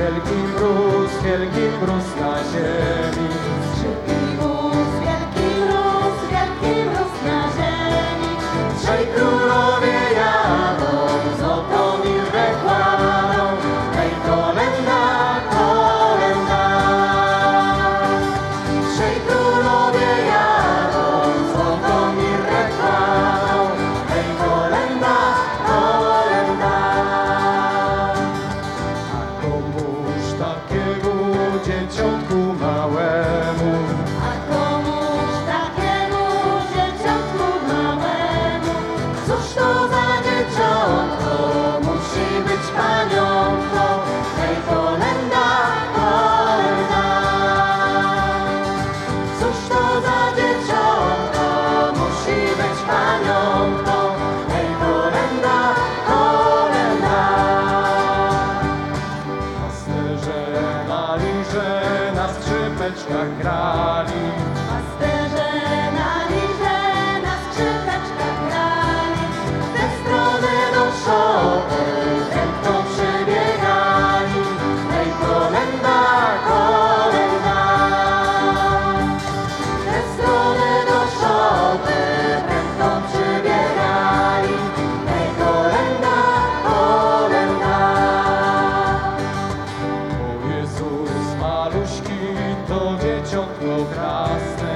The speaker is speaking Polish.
Wielki mróz, wielki mróz na ziemi. srdečka králi. maluśki to dzieciątko krasne.